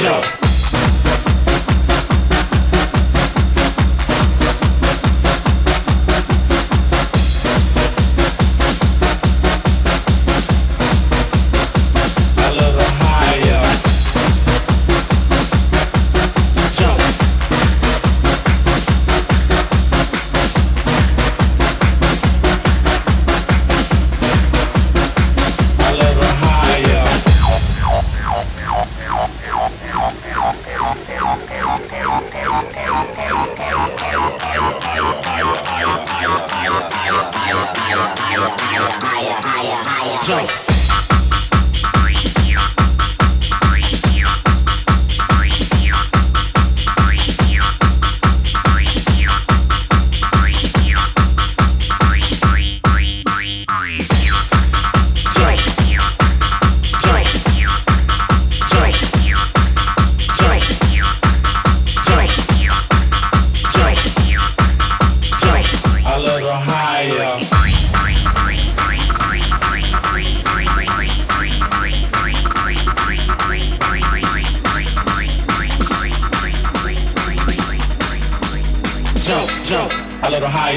죠 Jump. A little higher.